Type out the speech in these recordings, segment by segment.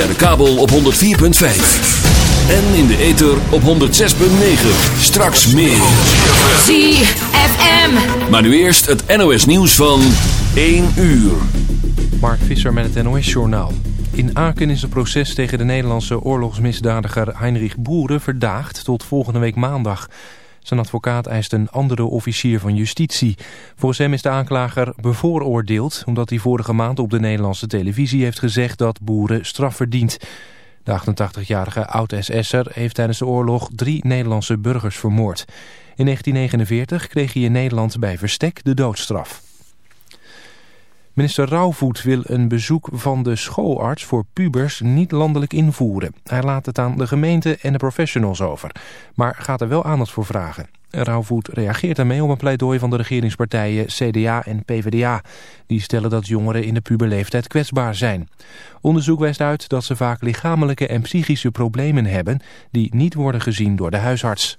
Via de kabel op 104.5. En in de ether op 106.9. Straks meer. ZFM. Maar nu eerst het NOS nieuws van 1 uur. Mark Visser met het NOS-journaal. In Aken is het proces tegen de Nederlandse oorlogsmisdadiger Heinrich Boeren verdaagd tot volgende week maandag. Zijn advocaat eist een andere officier van justitie. Volgens hem is de aanklager bevooroordeeld... omdat hij vorige maand op de Nederlandse televisie heeft gezegd dat Boeren straf verdient. De 88-jarige oud-SS'er heeft tijdens de oorlog drie Nederlandse burgers vermoord. In 1949 kreeg hij in Nederland bij verstek de doodstraf. Minister Rauwvoet wil een bezoek van de schoolarts voor pubers niet landelijk invoeren. Hij laat het aan de gemeente en de professionals over, maar gaat er wel aandacht voor vragen. Rauwvoet reageert daarmee op een pleidooi van de regeringspartijen CDA en PvdA. Die stellen dat jongeren in de puberleeftijd kwetsbaar zijn. Onderzoek wijst uit dat ze vaak lichamelijke en psychische problemen hebben... die niet worden gezien door de huisarts.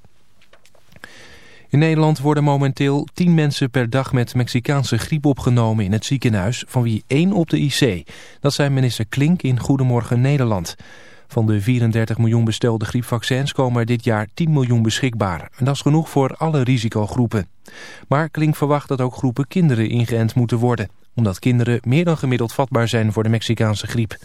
In Nederland worden momenteel 10 mensen per dag met Mexicaanse griep opgenomen in het ziekenhuis, van wie één op de IC. Dat zei minister Klink in Goedemorgen Nederland. Van de 34 miljoen bestelde griepvaccins komen er dit jaar 10 miljoen beschikbaar. En dat is genoeg voor alle risicogroepen. Maar Klink verwacht dat ook groepen kinderen ingeënt moeten worden. Omdat kinderen meer dan gemiddeld vatbaar zijn voor de Mexicaanse griep.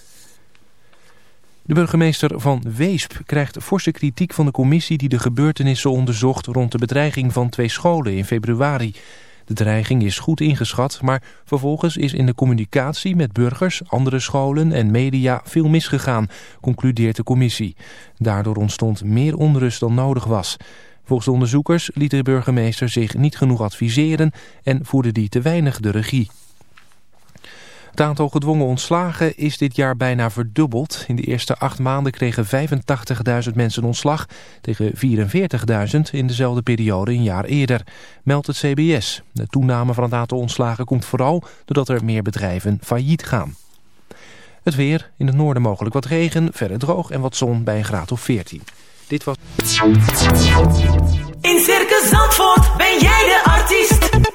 De burgemeester van Weesp krijgt forse kritiek van de commissie die de gebeurtenissen onderzocht rond de bedreiging van twee scholen in februari. De dreiging is goed ingeschat, maar vervolgens is in de communicatie met burgers, andere scholen en media veel misgegaan, concludeert de commissie. Daardoor ontstond meer onrust dan nodig was. Volgens de onderzoekers liet de burgemeester zich niet genoeg adviseren en voerde die te weinig de regie. Het aantal gedwongen ontslagen is dit jaar bijna verdubbeld. In de eerste acht maanden kregen 85.000 mensen ontslag tegen 44.000 in dezelfde periode een jaar eerder, meldt het CBS. De toename van het aantal ontslagen komt vooral doordat er meer bedrijven failliet gaan. Het weer, in het noorden mogelijk wat regen, verder droog en wat zon bij een graad of 14. Dit was... In Circus Zandvoort ben jij de artiest.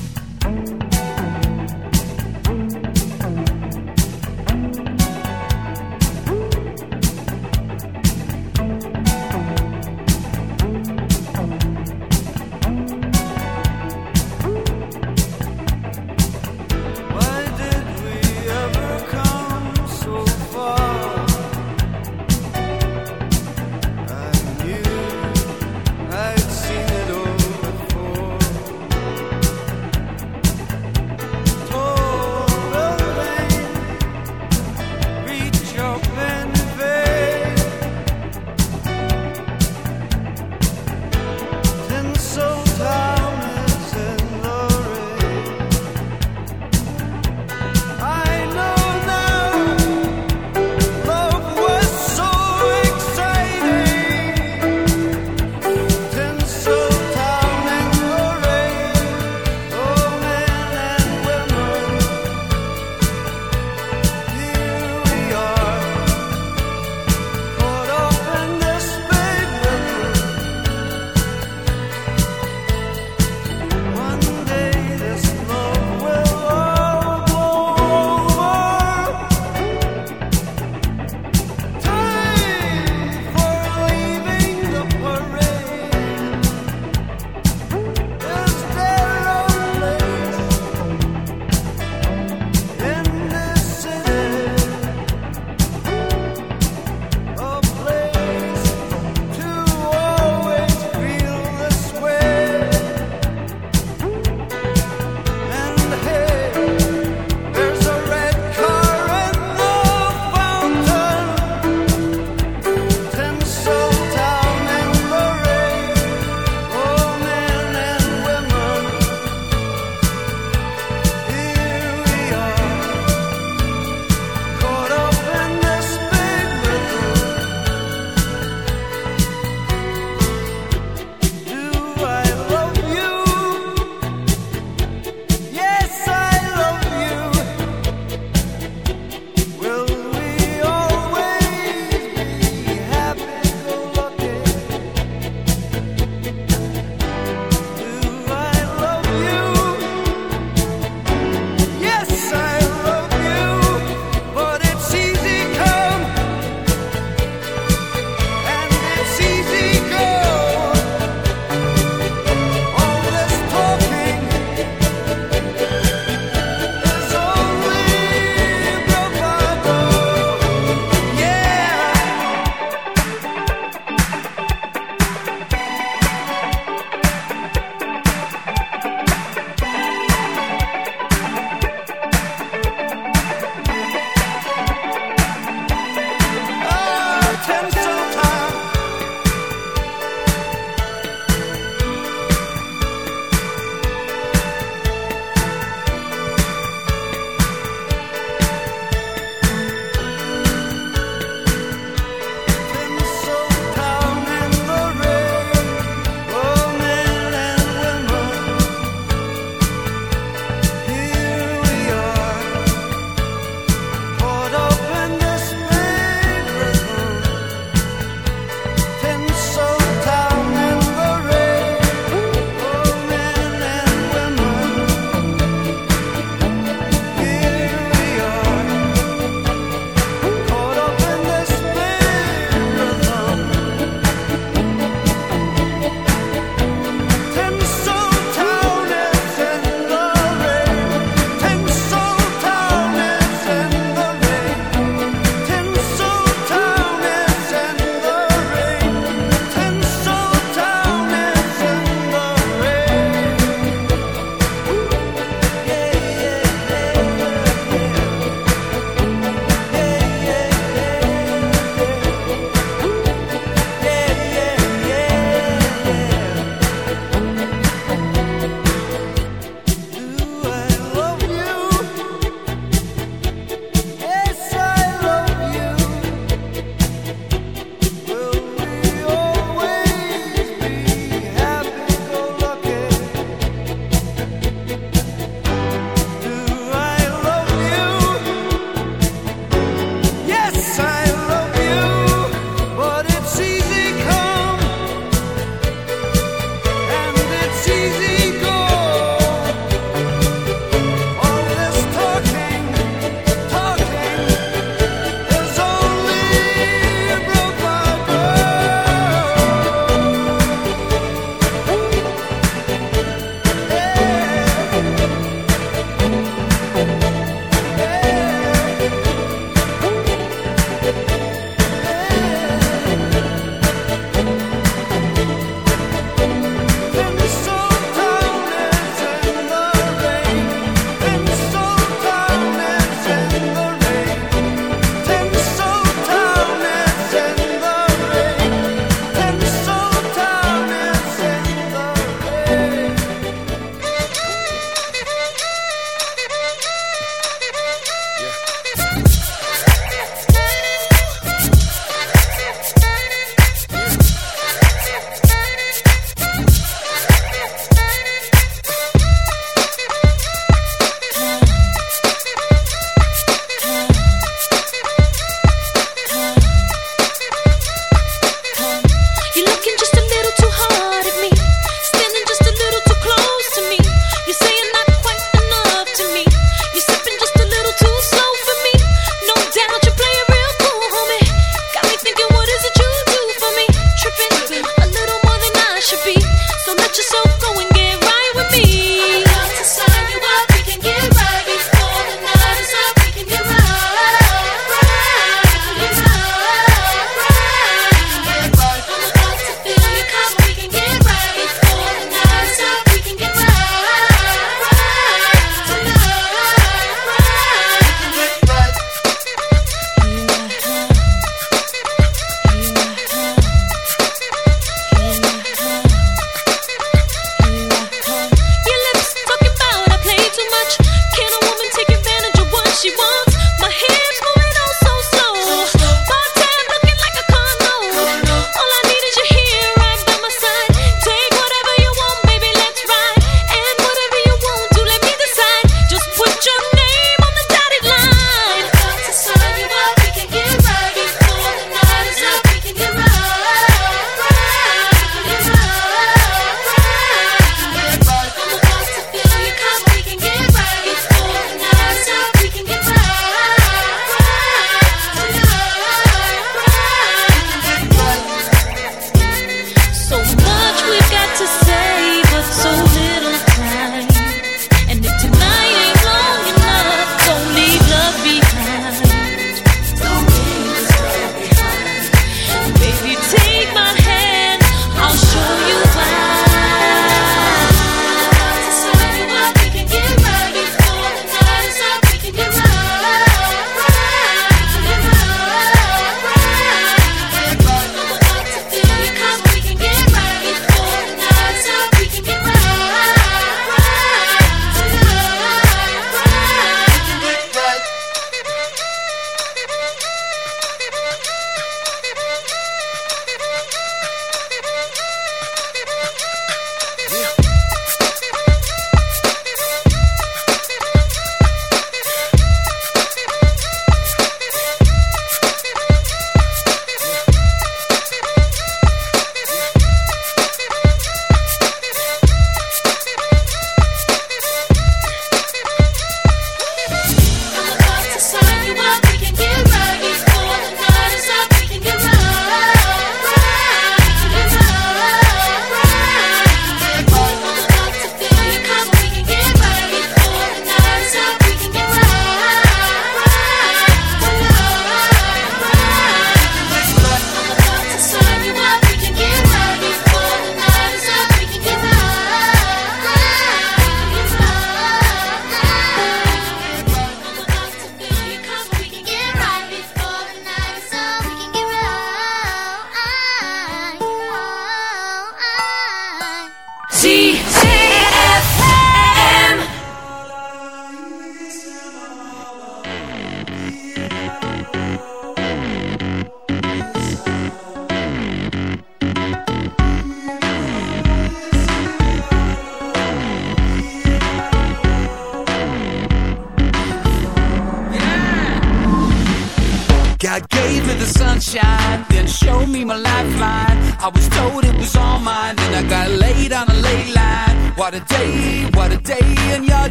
God gave me the sunshine, then showed me my lifeline. I was told it was all mine, then I got laid on a lay line. What a day, what a day, and you're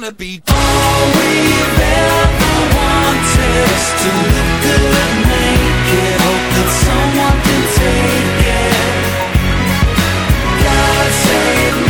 wanna be. All we've ever wanted is to look good make it, Hope that someone can take it. God save me.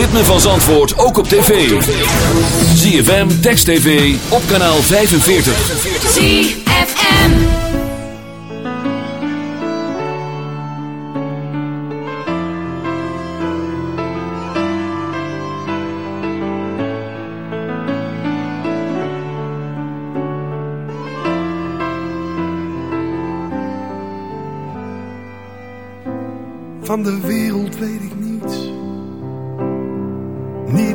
Ritme van Zandvoort ook op tv. ZFM, Text TV, op kanaal 45. ZFM. Van de wereld weet ik.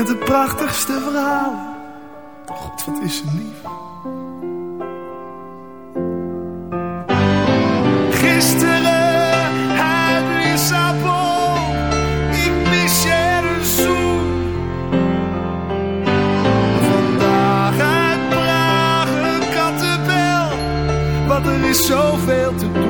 Met de prachtigste verhalen. God, wat is ze lief. Gisteren uit Lissabon. Ik mis je een zoen. Vandaag uit Praag een kattenbel. Want er is zoveel te doen.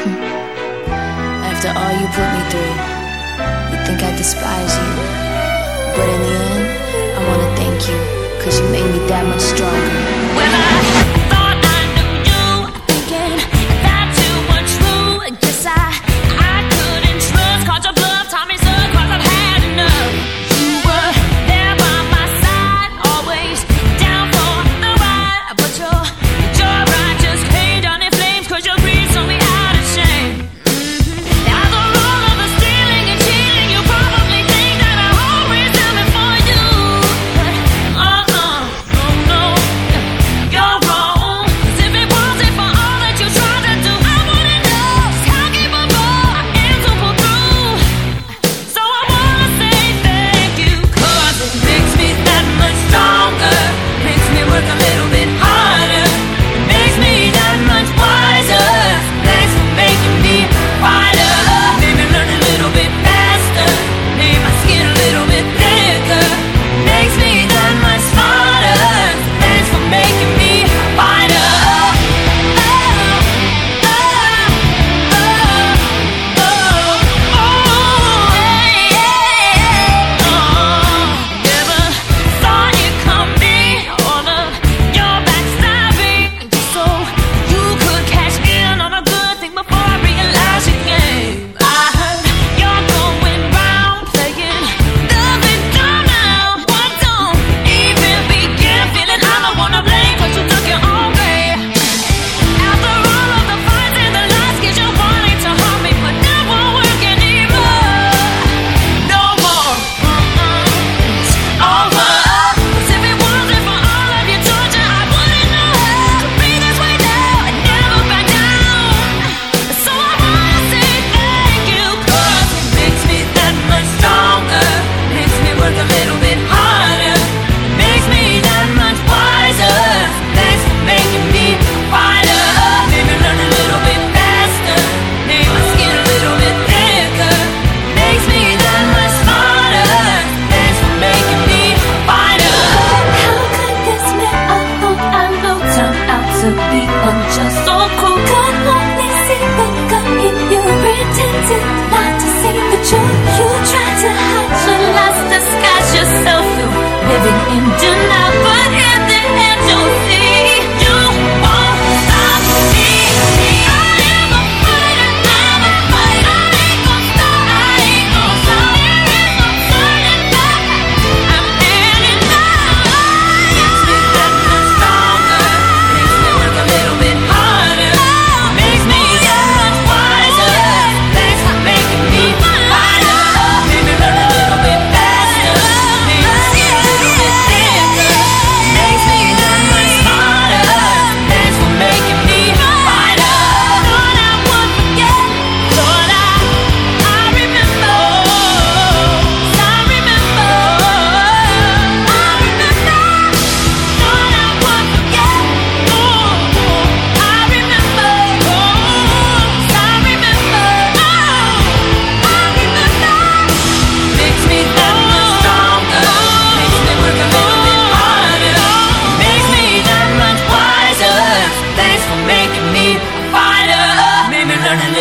After all you put me through, you think I despise you. But in the end, I wanna thank you, cause you made me that much stronger. When I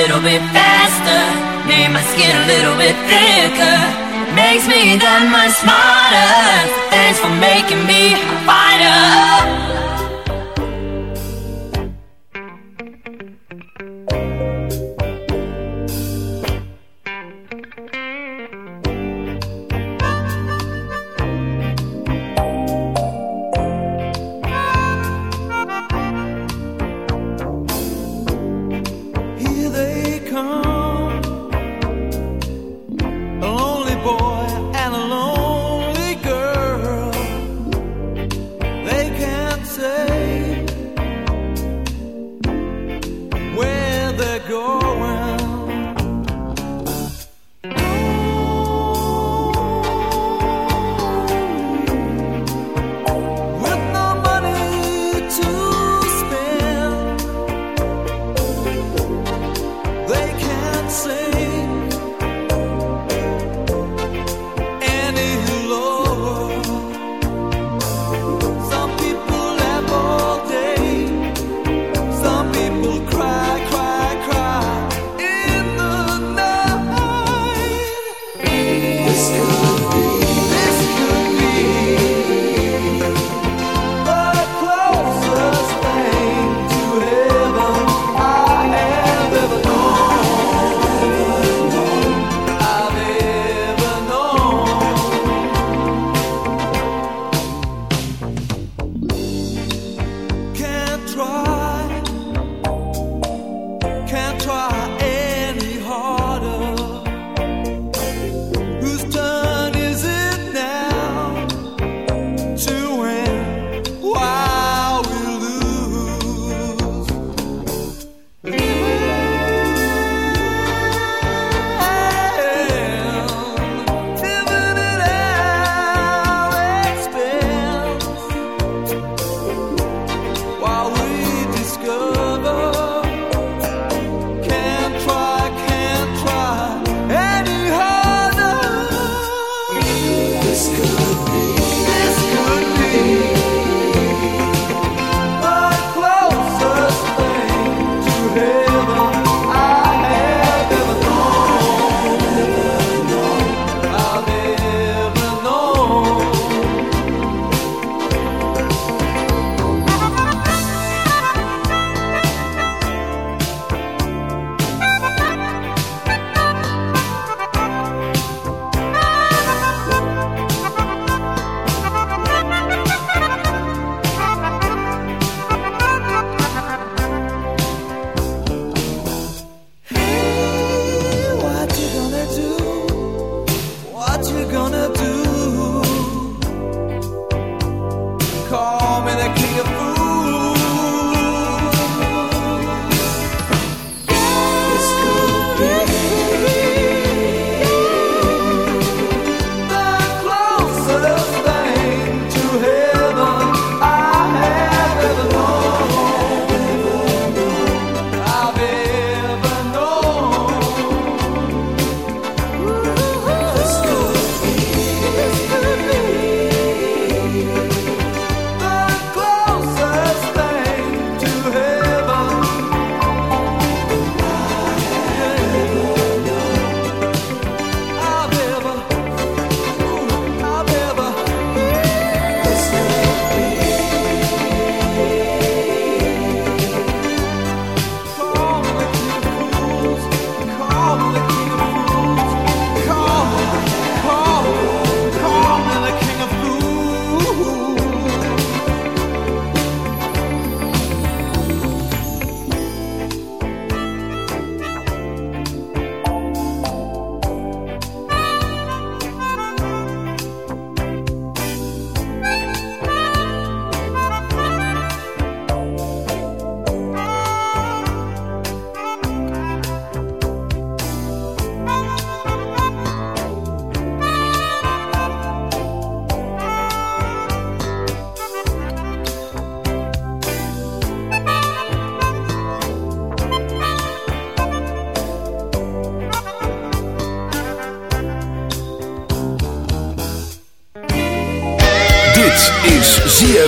little bit faster, need my skin a little bit thicker. Makes me that much smarter. Thanks for making me a fighter.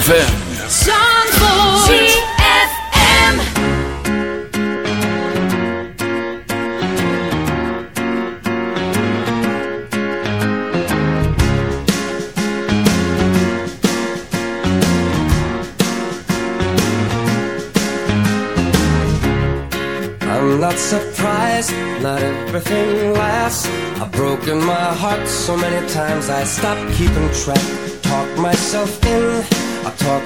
ZFM. Zandvoort. ZFM. I'm not surprised, not everything lasts. I've broken my heart so many times I stopped keeping track. Talk myself in